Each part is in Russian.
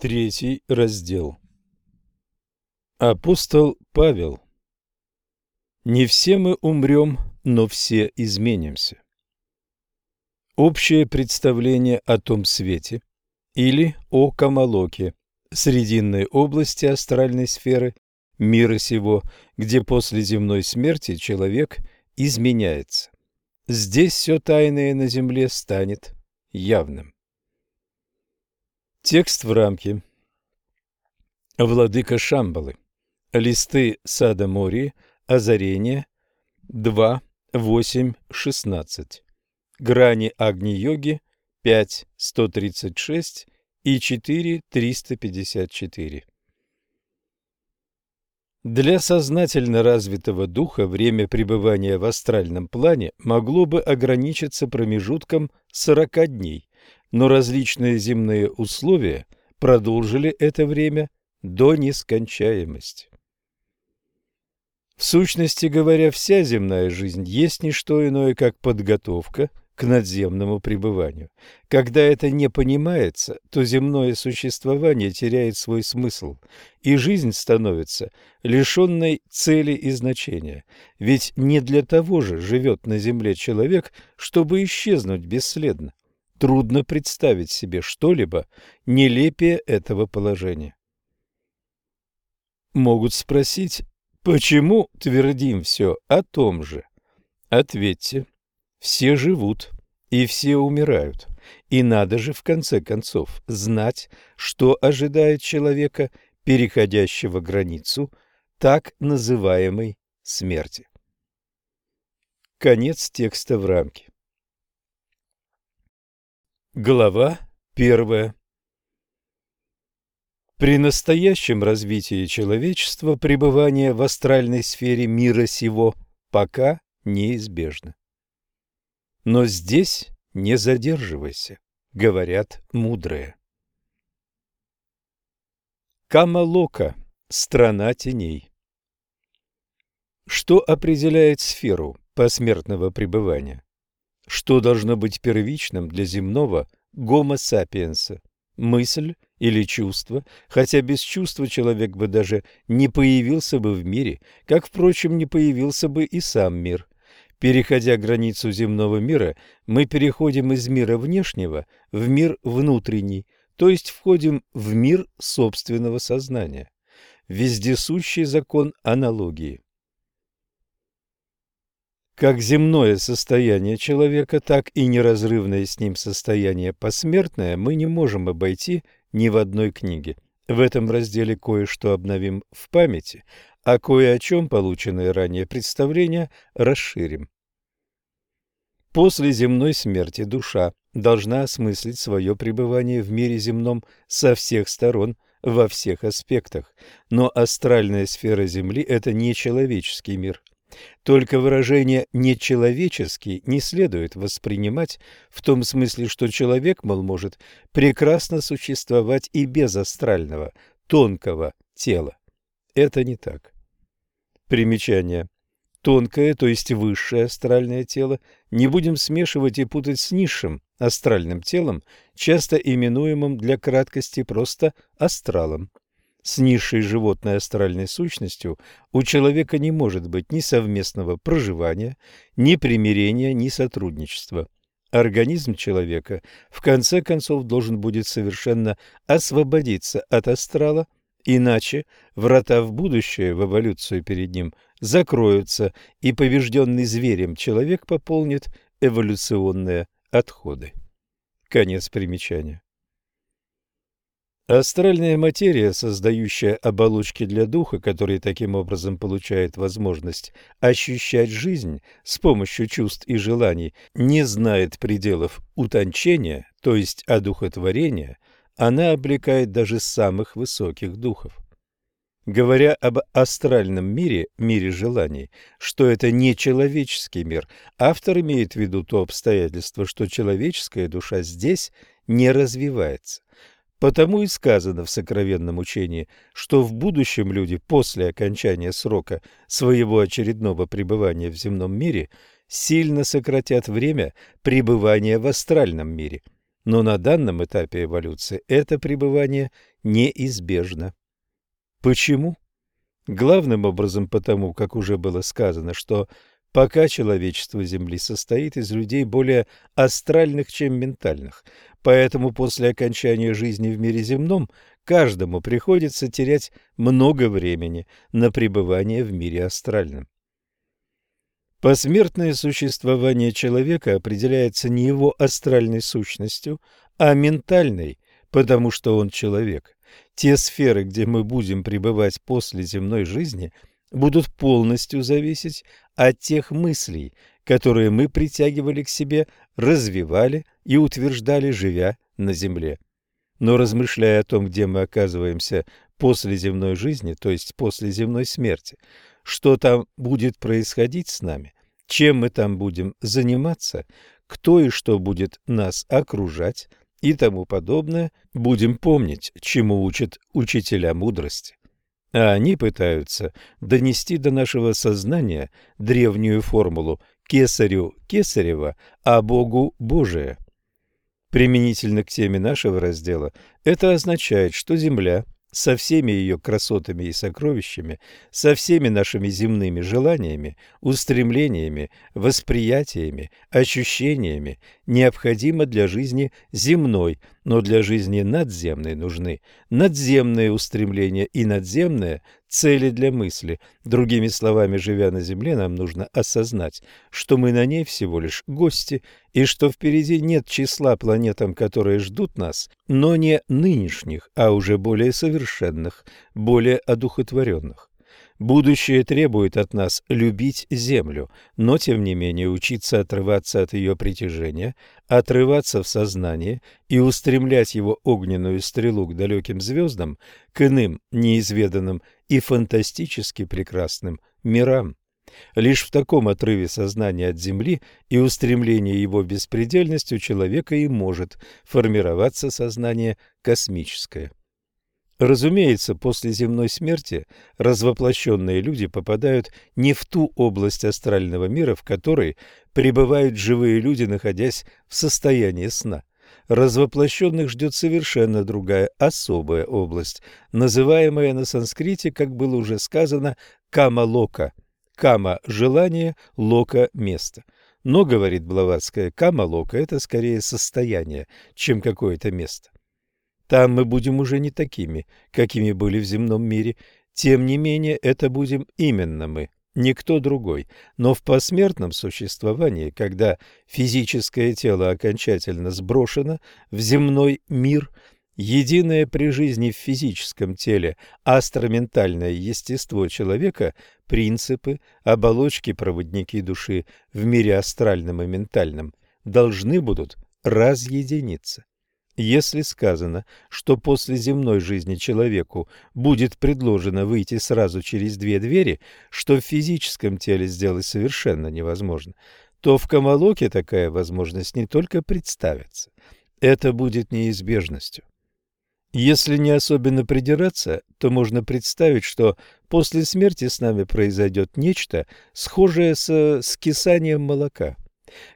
Третий раздел. Апостол Павел. Не все мы умрем, но все изменимся. Общее представление о том свете или о Камалоке, срединной области астральной сферы мира сего, где после земной смерти человек изменяется. Здесь все тайное на земле станет явным. Текст в рамке. Владыка Шамбалы. Листы Сада Мори. Озарение. 2, 8, 16. Грани Агни-йоги. 5, 136 и 4, 354. Для сознательно развитого духа время пребывания в астральном плане могло бы ограничиться промежутком 40 дней, но различные земные условия продолжили это время до нескончаемости. В сущности говоря, вся земная жизнь есть не что иное, как подготовка к надземному пребыванию. Когда это не понимается, то земное существование теряет свой смысл, и жизнь становится лишенной цели и значения. Ведь не для того же живет на земле человек, чтобы исчезнуть бесследно. Трудно представить себе что-либо нелепее этого положения. Могут спросить, почему твердим все о том же? Ответьте, все живут и все умирают, и надо же в конце концов знать, что ожидает человека, переходящего границу так называемой смерти. Конец текста в рамке. Глава первая При настоящем развитии человечества пребывание в астральной сфере мира сего пока неизбежно. Но здесь не задерживайся, говорят мудрые. Камалока – страна теней. Что определяет сферу посмертного пребывания? Что должно быть первичным для земного гомо-сапиенса? Мысль или чувство, хотя без чувства человек бы даже не появился бы в мире, как, впрочем, не появился бы и сам мир. Переходя границу земного мира, мы переходим из мира внешнего в мир внутренний, то есть входим в мир собственного сознания. Вездесущий закон аналогии. Как земное состояние человека, так и неразрывное с ним состояние посмертное мы не можем обойти ни в одной книге. В этом разделе кое-что обновим в памяти, а кое о чем полученные ранее представления расширим. После земной смерти душа должна осмыслить свое пребывание в мире земном со всех сторон, во всех аспектах. Но астральная сфера Земли – это не человеческий мир. Только выражение «нечеловеческий» не следует воспринимать в том смысле, что человек, мол, может прекрасно существовать и без астрального, тонкого тела. Это не так. Примечание. Тонкое, то есть высшее астральное тело, не будем смешивать и путать с низшим астральным телом, часто именуемым для краткости просто астралом с низшей животной астральной сущностью у человека не может быть ни совместного проживания, ни примирения, ни сотрудничества. Организм человека в конце концов должен будет совершенно освободиться от астрала, иначе врата в будущее, в эволюцию перед ним, закроются, и побежденный зверем человек пополнит эволюционные отходы. Конец примечания. Астральная материя, создающая оболочки для духа, который таким образом получает возможность ощущать жизнь с помощью чувств и желаний, не знает пределов утончения, то есть одухотворения, она облекает даже самых высоких духов. Говоря об астральном мире, мире желаний, что это не человеческий мир, автор имеет в виду то обстоятельство, что человеческая душа здесь не развивается. Потому и сказано в сокровенном учении, что в будущем люди после окончания срока своего очередного пребывания в земном мире сильно сократят время пребывания в астральном мире. но на данном этапе эволюции это пребывание неизбежно. Почему? Главным образом потому, как уже было сказано, что пока человечество Земли состоит из людей более астральных, чем ментальных, поэтому после окончания жизни в мире земном каждому приходится терять много времени на пребывание в мире астральном. Посмертное существование человека определяется не его астральной сущностью, а ментальной, потому что он человек. Те сферы, где мы будем пребывать после земной жизни, будут полностью зависеть от тех мыслей, которые мы притягивали к себе, развивали и утверждали, живя на земле. Но размышляя о том, где мы оказываемся после земной жизни, то есть после земной смерти, что там будет происходить с нами, чем мы там будем заниматься, кто и что будет нас окружать и тому подобное, будем помнить, чему учат учителя мудрости. А они пытаются донести до нашего сознания древнюю формулу «кесарю кесарева, а Богу Божие». Применительно к теме нашего раздела, это означает, что Земля – со всеми ее красотами и сокровищами, со всеми нашими земными желаниями, устремлениями, восприятиями, ощущениями, необходимо для жизни земной, но для жизни надземной нужны надземные устремления и надземные цели для мысли. Другими словами, живя на Земле, нам нужно осознать, что мы на ней всего лишь гости, и что впереди нет числа планетам, которые ждут нас, но не нынешних, а уже более совершенных, более одухотворенных. Будущее требует от нас любить землю, но тем не менее учиться отрываться от ее притяжения, отрываться в сознании и устремлять его огненную стрелу к далеким звездам, к иным, неизведанным и фантастически прекрасным мирам. Лишь в таком отрыве сознания от Земли и устремлении его беспредельность у человека и может формироваться сознание космическое. Разумеется, после земной смерти развоплощенные люди попадают не в ту область астрального мира, в которой пребывают живые люди, находясь в состоянии сна. Развоплощенных ждет совершенно другая, особая область, называемая на санскрите, как было уже сказано, кама-лока. Кама – желание, лока – место. Но, говорит Блаватская, кама-лока – это скорее состояние, чем какое-то место. Там мы будем уже не такими, какими были в земном мире. Тем не менее, это будем именно мы, никто другой. Но в посмертном существовании, когда физическое тело окончательно сброшено в земной мир, единое при жизни в физическом теле астроментальное естество человека, принципы, оболочки, проводники души в мире астральном и ментальном должны будут разъединиться. Если сказано, что после земной жизни человеку будет предложено выйти сразу через две двери, что в физическом теле сделать совершенно невозможно, то в Камалоке такая возможность не только представится, это будет неизбежностью. Если не особенно придираться, то можно представить, что после смерти с нами произойдет нечто, схожее с скисанием молока –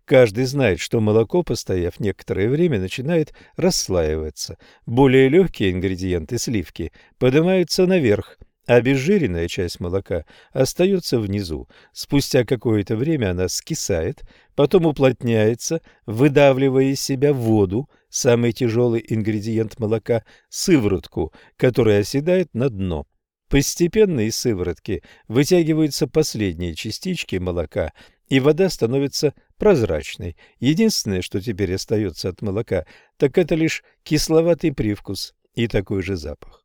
Каждый знает, что молоко, постояв некоторое время, начинает расслаиваться. Более легкие ингредиенты сливки поднимаются наверх, а обезжиренная часть молока остается внизу. Спустя какое-то время она скисает, потом уплотняется, выдавливая из себя воду, самый тяжелый ингредиент молока, сыворотку, которая оседает на дно. Постепенно из сыворотки вытягиваются последние частички молока, и вода становится прозрачной. Единственное, что теперь остается от молока, так это лишь кисловатый привкус и такой же запах.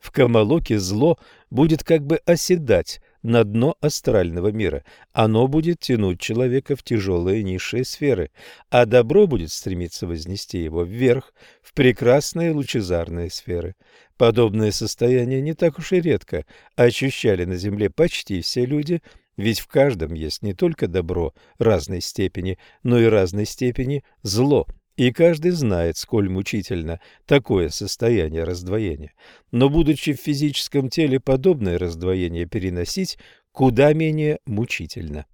В Камалоке зло будет как бы оседать на дно астрального мира. Оно будет тянуть человека в тяжелые низшие сферы, а добро будет стремиться вознести его вверх, в прекрасные лучезарные сферы. Подобное состояние не так уж и редко ощущали на Земле почти все люди – ведь в каждом есть не только добро разной степени, но и разной степени зло, и каждый знает, сколь мучительно такое состояние раздвоения. Но, будучи в физическом теле, подобное раздвоение переносить куда менее мучительно.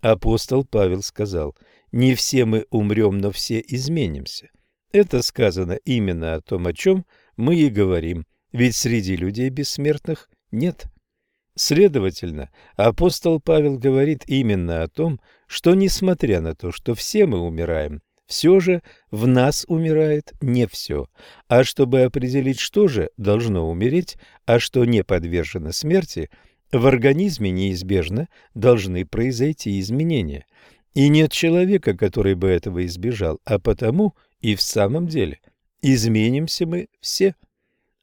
Апостол Павел сказал, «Не все мы умрем, но все изменимся». Это сказано именно о том, о чем мы и говорим, ведь среди людей бессмертных нет. Следовательно, апостол Павел говорит именно о том, что несмотря на то, что все мы умираем, все же в нас умирает не все. А чтобы определить, что же должно умереть, а что не подвержено смерти, в организме неизбежно должны произойти изменения. И нет человека, который бы этого избежал, а потому и в самом деле изменимся мы все.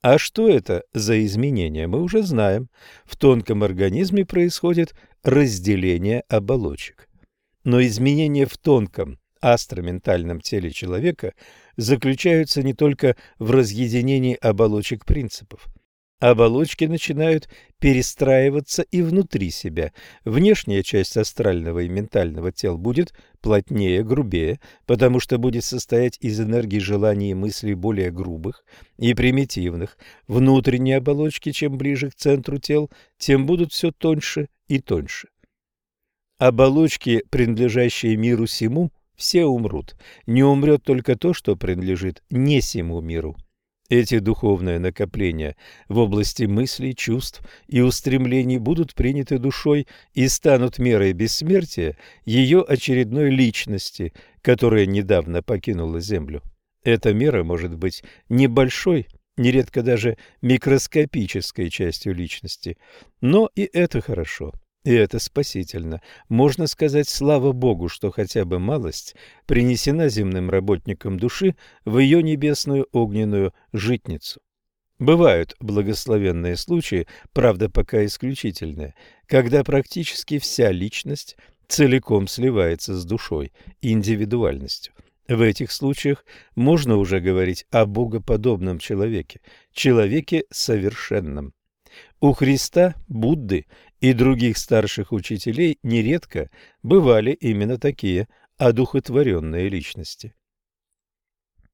А что это за изменения, мы уже знаем. В тонком организме происходит разделение оболочек. Но изменения в тонком астроментальном теле человека заключаются не только в разъединении оболочек принципов. Оболочки начинают перестраиваться и внутри себя. Внешняя часть астрального и ментального тел будет плотнее, грубее, потому что будет состоять из энергии желаний и мыслей более грубых и примитивных. Внутренние оболочки, чем ближе к центру тел, тем будут все тоньше и тоньше. Оболочки, принадлежащие миру сему, все умрут. Не умрет только то, что принадлежит не сему миру. Эти духовные накопления в области мыслей, чувств и устремлений будут приняты душой и станут мерой бессмертия ее очередной личности, которая недавно покинула Землю. Эта мера может быть небольшой, нередко даже микроскопической частью личности, но и это хорошо. И это спасительно. Можно сказать, слава Богу, что хотя бы малость принесена земным работникам души в ее небесную огненную житницу. Бывают благословенные случаи, правда, пока исключительные, когда практически вся личность целиком сливается с душой, индивидуальностью. В этих случаях можно уже говорить о богоподобном человеке, человеке совершенном. У Христа, Будды и других старших учителей нередко бывали именно такие одухотворенные личности.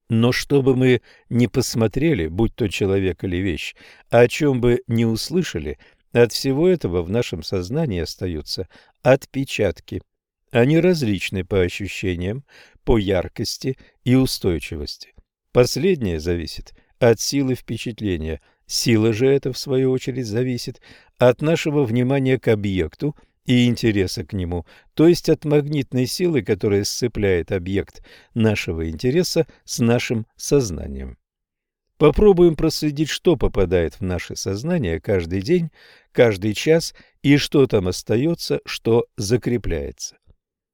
Но что бы мы ни посмотрели, будь то человек или вещь, о чем бы ни услышали, от всего этого в нашем сознании остаются отпечатки. Они различны по ощущениям, по яркости и устойчивости. Последнее зависит от силы впечатления – Сила же эта, в свою очередь, зависит от нашего внимания к объекту и интереса к нему, то есть от магнитной силы, которая сцепляет объект нашего интереса с нашим сознанием. Попробуем проследить, что попадает в наше сознание каждый день, каждый час и что там остается, что закрепляется.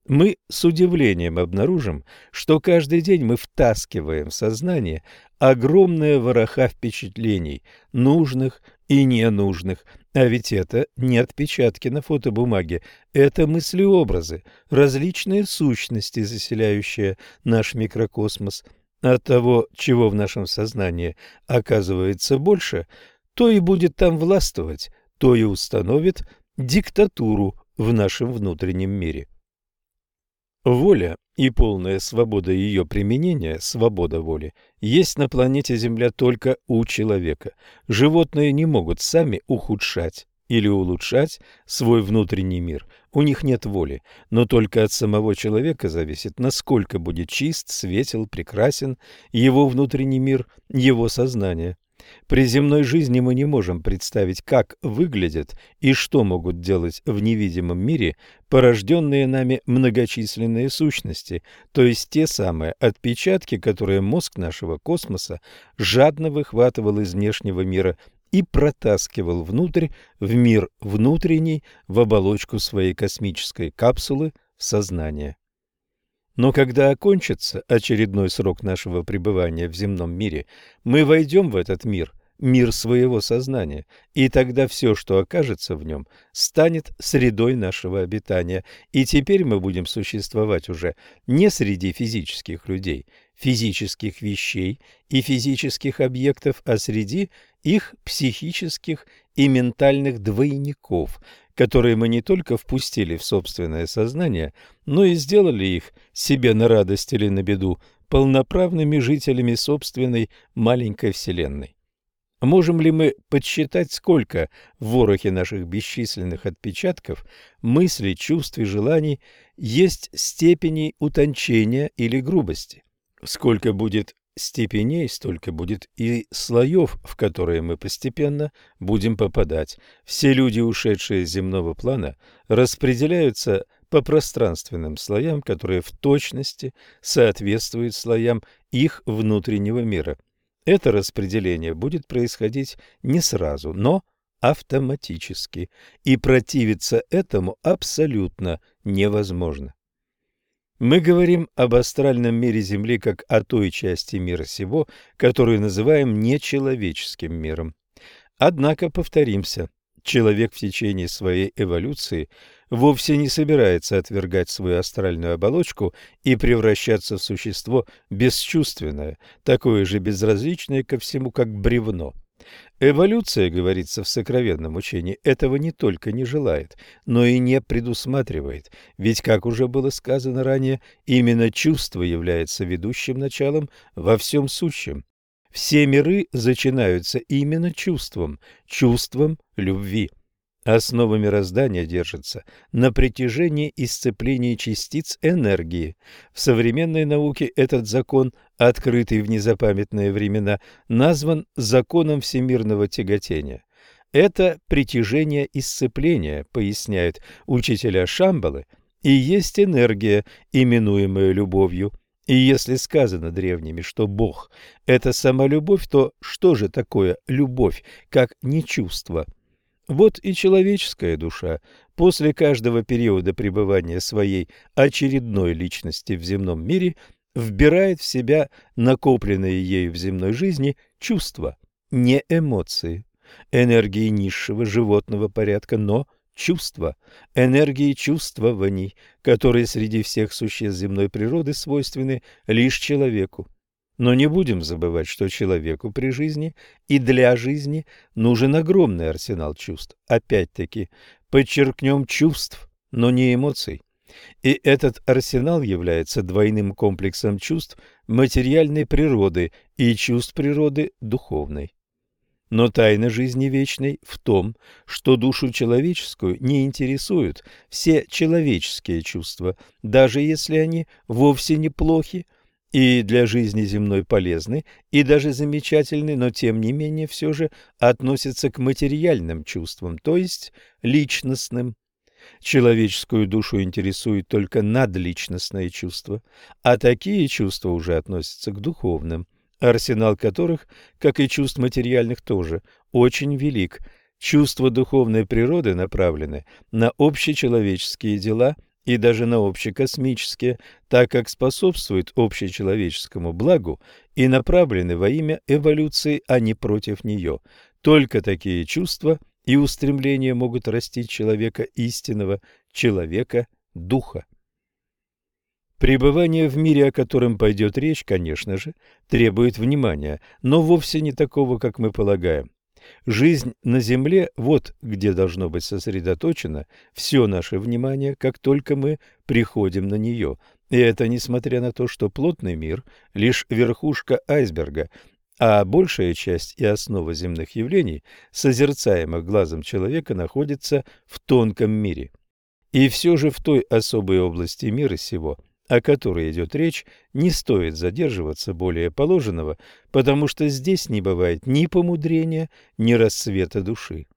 Мы с удивлением обнаружим, что каждый день мы втаскиваем в сознание огромные вороха впечатлений, нужных и ненужных, а ведь это не отпечатки на фотобумаге, это мыслеобразы, различные сущности, заселяющие наш микрокосмос. От того, чего в нашем сознании оказывается больше, то и будет там властвовать, то и установит диктатуру в нашем внутреннем мире. Воля и полная свобода ее применения, свобода воли, есть на планете Земля только у человека. Животные не могут сами ухудшать или улучшать свой внутренний мир. У них нет воли, но только от самого человека зависит, насколько будет чист, светел, прекрасен его внутренний мир, его сознание. При земной жизни мы не можем представить, как выглядят и что могут делать в невидимом мире порожденные нами многочисленные сущности, то есть те самые отпечатки, которые мозг нашего космоса жадно выхватывал из внешнего мира и протаскивал внутрь, в мир внутренний, в оболочку своей космической капсулы в сознание. Но когда окончится очередной срок нашего пребывания в земном мире, мы войдем в этот мир, мир своего сознания, и тогда все, что окажется в нем, станет средой нашего обитания, и теперь мы будем существовать уже не среди физических людей, физических вещей и физических объектов, а среди их психических и ментальных двойников, которые мы не только впустили в собственное сознание, но и сделали их себе на радость или на беду полноправными жителями собственной маленькой вселенной. Можем ли мы подсчитать, сколько в ворохе наших бесчисленных отпечатков, мыслей, чувств и желаний есть степени утончения или грубости? Сколько будет степеней, столько будет и слоев, в которые мы постепенно будем попадать. Все люди, ушедшие с земного плана, распределяются по пространственным слоям, которые в точности соответствуют слоям их внутреннего мира. Это распределение будет происходить не сразу, но автоматически, и противиться этому абсолютно невозможно. Мы говорим об астральном мире Земли как о той части мира сего, которую называем нечеловеческим миром. Однако, повторимся, человек в течение своей эволюции вовсе не собирается отвергать свою астральную оболочку и превращаться в существо бесчувственное, такое же безразличное ко всему, как бревно. Эволюция, говорится в сокровенном учении, этого не только не желает, но и не предусматривает, ведь, как уже было сказано ранее, именно чувство является ведущим началом во всем сущем. Все миры зачинаются именно чувством, чувством любви. Основа мироздания держится на притяжении и сцеплении частиц энергии. В современной науке этот закон, открытый в незапамятные времена, назван законом всемирного тяготения. Это притяжение и сцепление, поясняют учителя Шамбалы, и есть энергия, именуемая любовью. И если сказано древними, что Бог – это сама любовь, то что же такое любовь, как не чувство – вот и человеческая душа после каждого периода пребывания своей очередной личности в земном мире вбирает в себя накопленные ею в земной жизни чувства, не эмоции, энергии низшего животного порядка, но чувства, энергии чувствований, которые среди всех существ земной природы свойственны лишь человеку. Но не будем забывать, что человеку при жизни и для жизни нужен огромный арсенал чувств. Опять-таки, подчеркнем чувств, но не эмоций. И этот арсенал является двойным комплексом чувств материальной природы и чувств природы духовной. Но тайна жизни вечной в том, что душу человеческую не интересуют все человеческие чувства, даже если они вовсе неплохи, и для жизни земной полезны, и даже замечательны, но тем не менее все же относятся к материальным чувствам, то есть личностным. Человеческую душу интересует только надличностное чувство, а такие чувства уже относятся к духовным, арсенал которых, как и чувств материальных тоже, очень велик. Чувства духовной природы направлены на общечеловеческие дела – и даже на общекосмические, так как способствуют общечеловеческому благу и направлены во имя эволюции, а не против нее. Только такие чувства и устремления могут растить человека истинного, человека духа. Пребывание в мире, о котором пойдет речь, конечно же, требует внимания, но вовсе не такого, как мы полагаем. Жизнь на Земле – вот где должно быть сосредоточено все наше внимание, как только мы приходим на нее. И это несмотря на то, что плотный мир – лишь верхушка айсберга, а большая часть и основа земных явлений, созерцаемых глазом человека, находится в тонком мире. И все же в той особой области мира сего – о которой идет речь, не стоит задерживаться более положенного, потому что здесь не бывает ни помудрения, ни расцвета души.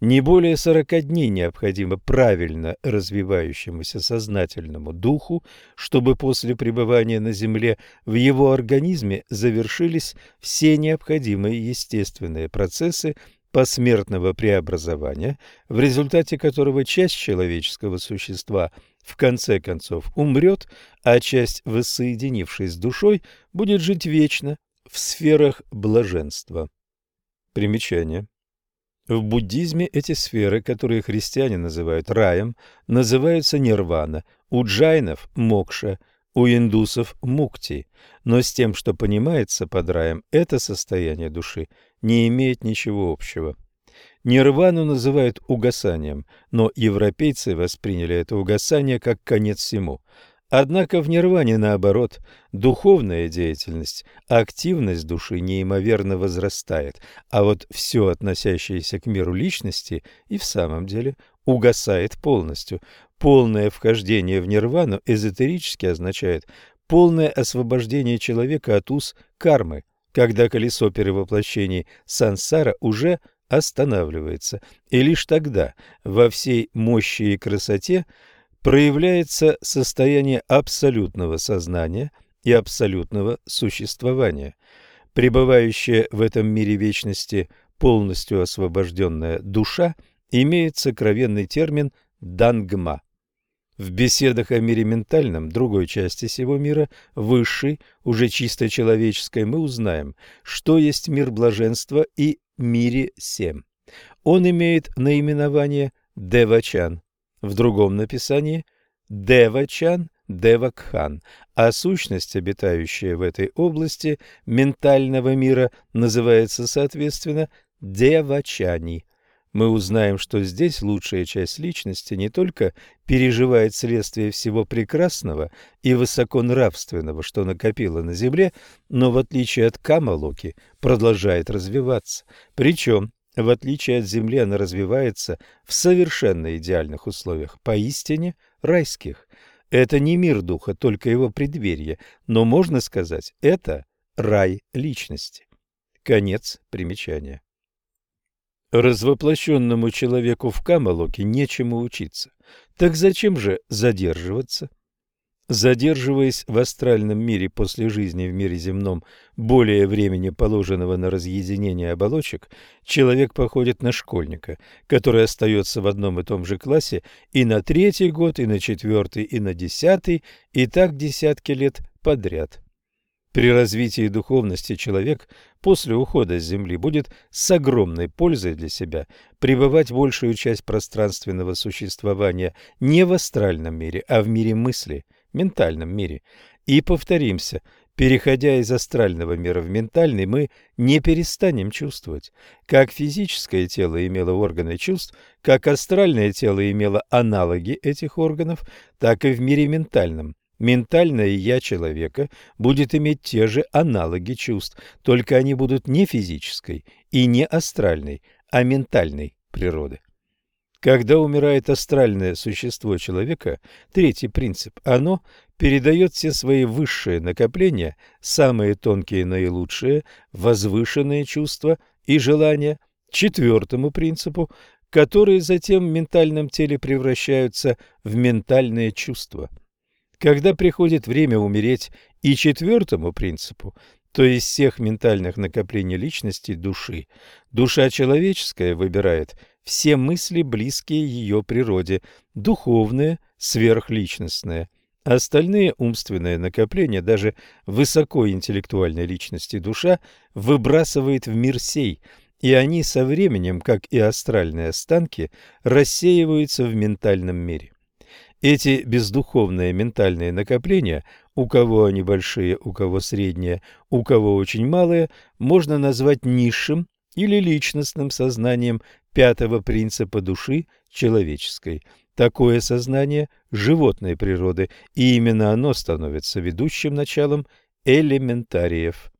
Не более сорока дней необходимо правильно развивающемуся сознательному духу, чтобы после пребывания на Земле в его организме завершились все необходимые естественные процессы посмертного преобразования, в результате которого часть человеческого существа в конце концов умрет, а часть, воссоединившись с душой, будет жить вечно в сферах блаженства. Примечание. В буддизме эти сферы, которые христиане называют раем, называются нирвана, у джайнов – мокша, у индусов – мукти, но с тем, что понимается под раем, это состояние души не имеет ничего общего. Нирвану называют угасанием, но европейцы восприняли это угасание как конец всему. Однако в нирване, наоборот, духовная деятельность, активность души неимоверно возрастает, а вот все, относящееся к миру личности, и в самом деле угасает полностью. Полное вхождение в нирвану эзотерически означает полное освобождение человека от уз кармы, когда колесо перевоплощений сансара уже останавливается, и лишь тогда во всей мощи и красоте проявляется состояние абсолютного сознания и абсолютного существования. Пребывающая в этом мире вечности полностью освобожденная душа имеет сокровенный термин «дангма». В беседах о мире ментальном, другой части сего мира, высшей, уже чисто человеческой, мы узнаем, что есть мир блаженства и мире семь. Он имеет наименование Девачан, в другом написании Девачан, Девакхан, а сущность, обитающая в этой области ментального мира, называется соответственно Девачани – мы узнаем, что здесь лучшая часть личности не только переживает следствие всего прекрасного и высоконравственного, что накопила на земле, но, в отличие от Камалоки, продолжает развиваться. Причем, в отличие от Земли, она развивается в совершенно идеальных условиях, поистине райских. Это не мир духа, только его преддверие, но, можно сказать, это рай личности. Конец примечания. Развоплощенному человеку в Камалоке нечему учиться. Так зачем же задерживаться? Задерживаясь в астральном мире после жизни в мире земном более времени, положенного на разъединение оболочек, человек походит на школьника, который остается в одном и том же классе и на третий год, и на четвертый, и на десятый, и так десятки лет подряд. При развитии духовности человек после ухода с Земли будет с огромной пользой для себя пребывать большую часть пространственного существования не в астральном мире, а в мире мысли, ментальном мире. И повторимся, переходя из астрального мира в ментальный, мы не перестанем чувствовать. Как физическое тело имело органы чувств, как астральное тело имело аналоги этих органов, так и в мире ментальном Ментальное «я» человека будет иметь те же аналоги чувств, только они будут не физической и не астральной, а ментальной природы. Когда умирает астральное существо человека, третий принцип, оно передает все свои высшие накопления, самые тонкие наилучшие, возвышенные чувства и желания, четвертому принципу, которые затем в ментальном теле превращаются в ментальные чувства – когда приходит время умереть и четвертому принципу, то есть всех ментальных накоплений личности души, душа человеческая выбирает все мысли, близкие ее природе, духовные, сверхличностные. Остальные умственные накопления даже высокоинтеллектуальной личности душа выбрасывает в мир сей, и они со временем, как и астральные останки, рассеиваются в ментальном мире. Эти бездуховные ментальные накопления, у кого они большие, у кого средние, у кого очень малые, можно назвать низшим или личностным сознанием пятого принципа души человеческой. Такое сознание животной природы, и именно оно становится ведущим началом элементариев.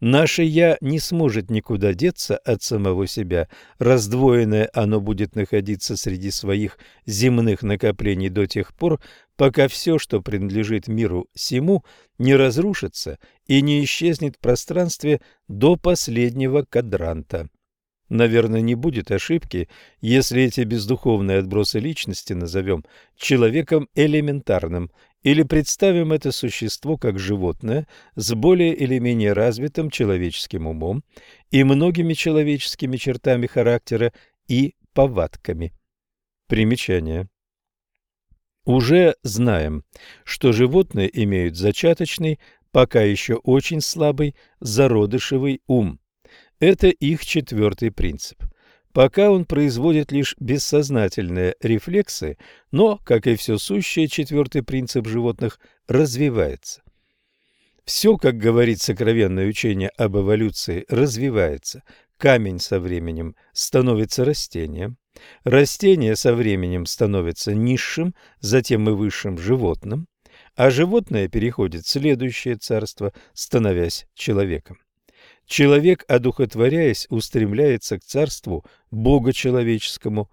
Наше «я» не сможет никуда деться от самого себя. Раздвоенное оно будет находиться среди своих земных накоплений до тех пор, пока все, что принадлежит миру сему, не разрушится и не исчезнет в пространстве до последнего кадранта. Наверное, не будет ошибки, если эти бездуховные отбросы личности назовем человеком элементарным или представим это существо как животное с более или менее развитым человеческим умом и многими человеческими чертами характера и повадками. Примечание. Уже знаем, что животные имеют зачаточный, пока еще очень слабый зародышевый ум. Это их четвертый принцип – Пока он производит лишь бессознательные рефлексы, но, как и все сущее, четвертый принцип животных развивается. Все, как говорит сокровенное учение об эволюции, развивается. Камень со временем становится растением, растение со временем становится низшим, затем и высшим животным, а животное переходит в следующее царство, становясь человеком. Человек, одухотворяясь, устремляется к царству Бога человеческому.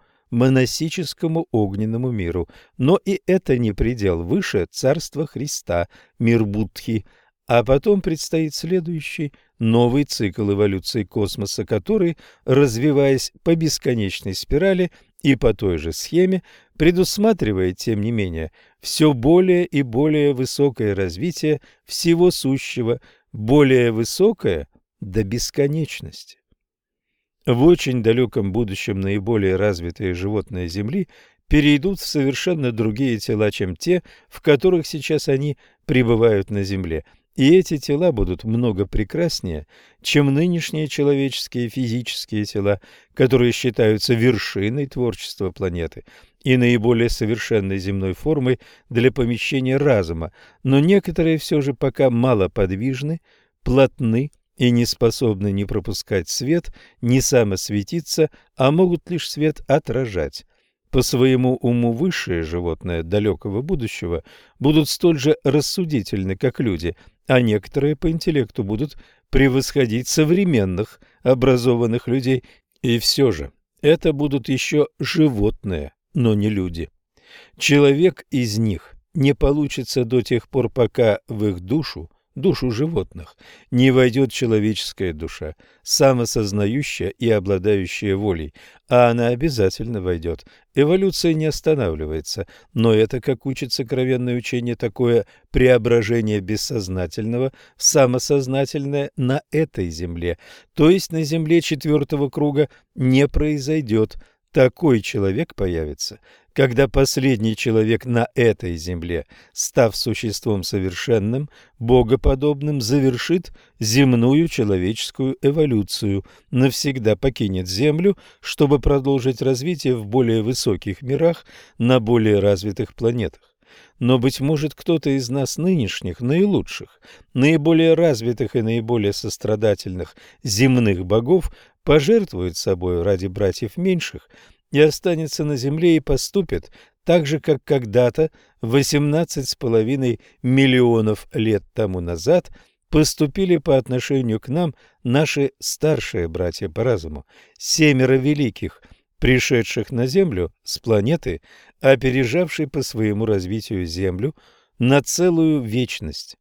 огненному миру. Но и это не предел выше царства Христа, мир Будхи. А потом предстоит следующий, новый цикл эволюции космоса, который, развиваясь по бесконечной спирали и по той же схеме, предусматривает, тем не менее, все более и более высокое развитие всего сущего, более высокое до бесконечности. В очень далеком будущем наиболее развитые животные Земли перейдут в совершенно другие тела, чем те, в которых сейчас они пребывают на Земле – и эти тела будут много прекраснее, чем нынешние человеческие физические тела, которые считаются вершиной творчества планеты и наиболее совершенной земной формой для помещения разума, но некоторые все же пока малоподвижны, плотны и не способны ни пропускать свет, ни самосветиться, а могут лишь свет отражать. По своему уму высшие животные далекого будущего будут столь же рассудительны, как люди – а некоторые по интеллекту будут превосходить современных образованных людей. И все же это будут еще животные, но не люди. Человек из них не получится до тех пор, пока в их душу душу животных, не войдет человеческая душа, самосознающая и обладающая волей, а она обязательно войдет. Эволюция не останавливается, но это, как учит сокровенное учение, такое преображение бессознательного в самосознательное на этой земле, то есть на земле четвертого круга, не произойдет. Такой человек появится, когда последний человек на этой земле, став существом совершенным, богоподобным, завершит земную человеческую эволюцию, навсегда покинет Землю, чтобы продолжить развитие в более высоких мирах на более развитых планетах. Но, быть может, кто-то из нас нынешних, наилучших, наиболее развитых и наиболее сострадательных земных богов пожертвует собой ради братьев меньших, и останется на земле и поступит так же, как когда-то, восемнадцать с половиной миллионов лет тому назад, поступили по отношению к нам наши старшие братья по разуму, семеро великих, пришедших на Землю с планеты, опережавшей по своему развитию Землю на целую вечность.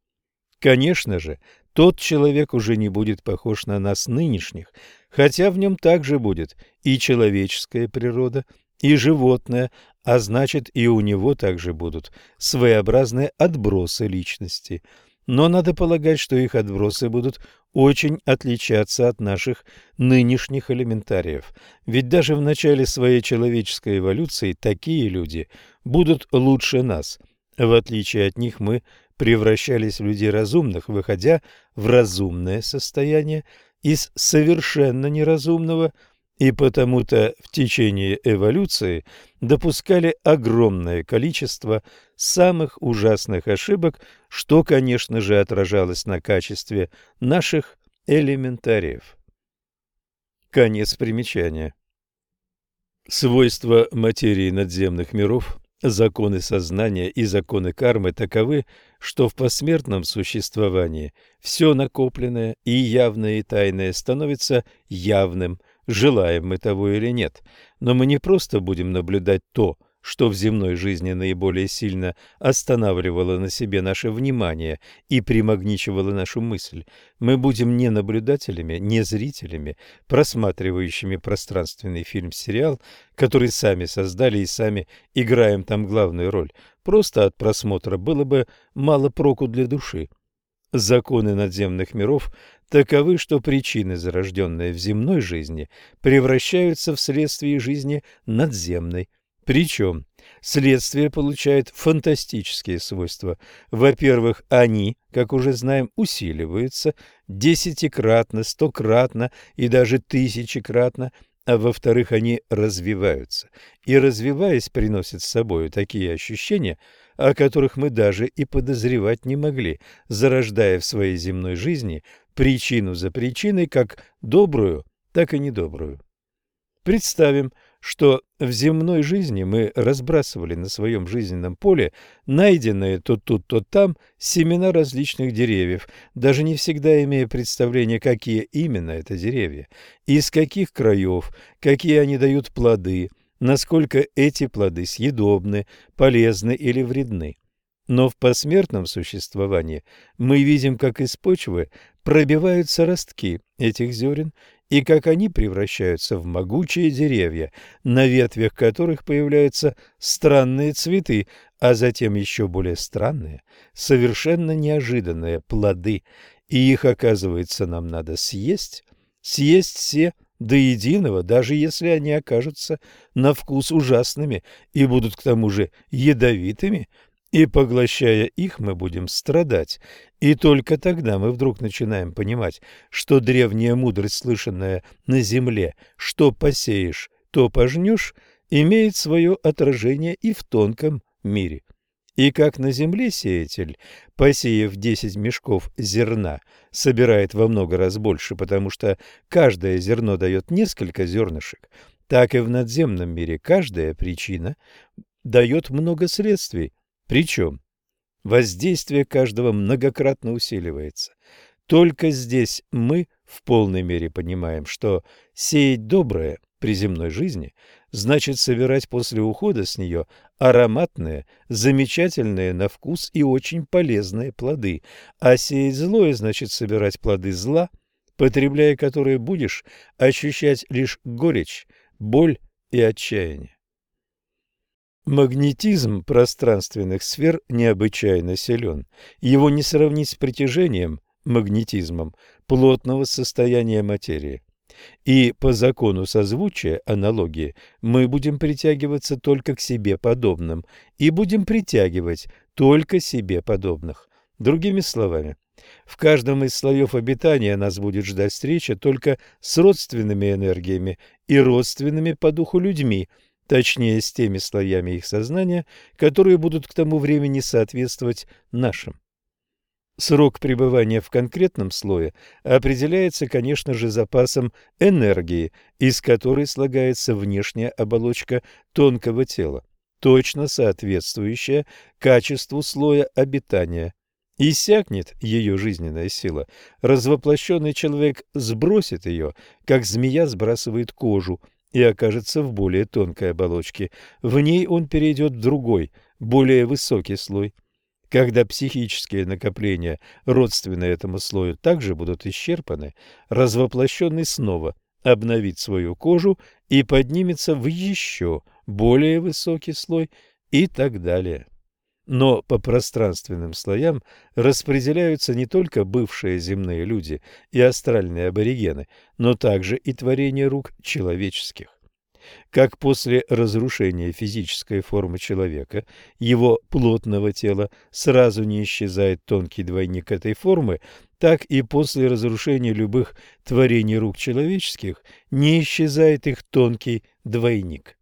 Конечно же, тот человек уже не будет похож на нас нынешних, хотя в нем также будет и человеческая природа, и животное, а значит и у него также будут своеобразные отбросы личности. Но надо полагать, что их отбросы будут очень отличаться от наших нынешних элементариев. Ведь даже в начале своей человеческой эволюции такие люди будут лучше нас. В отличие от них мы превращались в людей разумных, выходя в разумное состояние из совершенно неразумного, и потому-то в течение эволюции допускали огромное количество самых ужасных ошибок, что, конечно же, отражалось на качестве наших элементариев. Конец примечания. Свойства материи надземных миров Законы сознания и законы кармы таковы, что в посмертном существовании все накопленное и явное и тайное становится явным, желаем мы того или нет. Но мы не просто будем наблюдать то, что в земной жизни наиболее сильно останавливало на себе наше внимание и примагничивало нашу мысль, мы будем не наблюдателями, не зрителями, просматривающими пространственный фильм-сериал, который сами создали и сами играем там главную роль. Просто от просмотра было бы мало проку для души. Законы надземных миров таковы, что причины, зарожденные в земной жизни, превращаются вследствие жизни надземной. Причем следствие получает фантастические свойства. Во-первых, они, как уже знаем, усиливаются десятикратно, стократно и даже тысячекратно, а во-вторых, они развиваются. И развиваясь, приносят с собой такие ощущения, о которых мы даже и подозревать не могли, зарождая в своей земной жизни причину за причиной, как добрую, так и недобрую. Представим, что в земной жизни мы разбрасывали на своем жизненном поле найденные то тут, то там семена различных деревьев, даже не всегда имея представление, какие именно это деревья, из каких краев, какие они дают плоды, насколько эти плоды съедобны, полезны или вредны. Но в посмертном существовании мы видим, как из почвы пробиваются ростки этих зерен и как они превращаются в могучие деревья, на ветвях которых появляются странные цветы, а затем еще более странные, совершенно неожиданные плоды, и их, оказывается, нам надо съесть, съесть все до единого, даже если они окажутся на вкус ужасными и будут к тому же ядовитыми, и, поглощая их, мы будем страдать. И только тогда мы вдруг начинаем понимать, что древняя мудрость, слышанная на земле, что посеешь, то пожнешь, имеет свое отражение и в тонком мире. И как на земле сеятель, посеяв десять мешков зерна, собирает во много раз больше, потому что каждое зерно дает несколько зернышек, так и в надземном мире каждая причина дает много следствий, причем воздействие каждого многократно усиливается. Только здесь мы в полной мере понимаем, что сеять доброе при земной жизни значит собирать после ухода с нее ароматные, замечательные на вкус и очень полезные плоды, а сеять злое значит собирать плоды зла, потребляя которые будешь ощущать лишь горечь, боль и отчаяние. Магнетизм пространственных сфер необычайно силен. Его не сравнить с притяжением, магнетизмом, плотного состояния материи. И по закону созвучия, аналогии, мы будем притягиваться только к себе подобным и будем притягивать только себе подобных. Другими словами, в каждом из слоев обитания нас будет ждать встреча только с родственными энергиями и родственными по духу людьми – точнее с теми слоями их сознания, которые будут к тому времени соответствовать нашим. Срок пребывания в конкретном слое определяется, конечно же, запасом энергии, из которой слагается внешняя оболочка тонкого тела, точно соответствующая качеству слоя обитания. Иссякнет ее жизненная сила, развоплощенный человек сбросит ее, как змея сбрасывает кожу, и окажется в более тонкой оболочке. В ней он перейдет в другой, более высокий слой. Когда психические накопления, родственные этому слою, также будут исчерпаны, развоплощенный снова обновит свою кожу и поднимется в еще более высокий слой и так далее. Но по пространственным слоям распределяются не только бывшие земные люди и астральные аборигены, но также и творения рук человеческих. Как после разрушения физической формы человека, его плотного тела сразу не исчезает тонкий двойник этой формы, так и после разрушения любых творений рук человеческих не исчезает их тонкий двойник.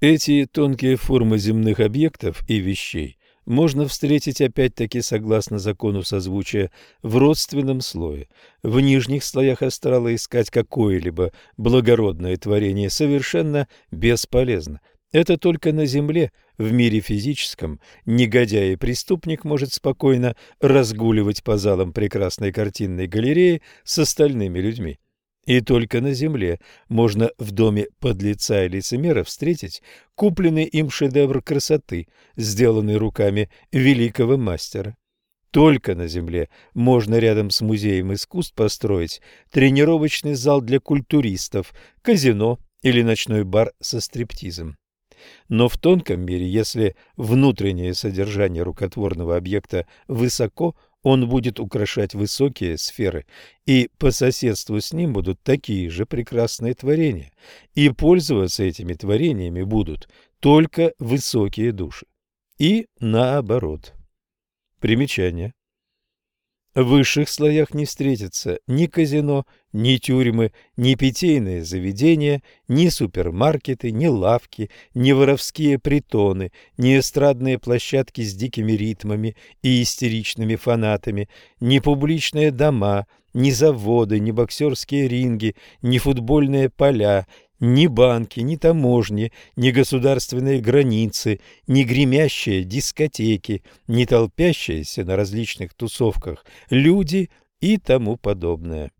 Эти тонкие формы земных объектов и вещей можно встретить опять-таки согласно закону созвучия в родственном слое. В нижних слоях астрала искать какое-либо благородное творение совершенно бесполезно. Это только на земле, в мире физическом, негодяй и преступник может спокойно разгуливать по залам прекрасной картинной галереи с остальными людьми. И только на земле можно в доме подлеца и лицемера встретить купленный им шедевр красоты, сделанный руками великого мастера. Только на земле можно рядом с музеем искусств построить тренировочный зал для культуристов, казино или ночной бар со стриптизом. Но в тонком мире, если внутреннее содержание рукотворного объекта высоко, он будет украшать высокие сферы, и по соседству с ним будут такие же прекрасные творения, и пользоваться этими творениями будут только высокие души. И наоборот. Примечание. В высших слоях не встретится ни казино, ни тюрьмы, ни питейные заведения, ни супермаркеты, ни лавки, ни воровские притоны, ни эстрадные площадки с дикими ритмами и истеричными фанатами, ни публичные дома, ни заводы, ни боксерские ринги, ни футбольные поля, ни банки, ни таможни, ни государственные границы, ни гремящие дискотеки, ни толпящиеся на различных тусовках люди и тому подобное.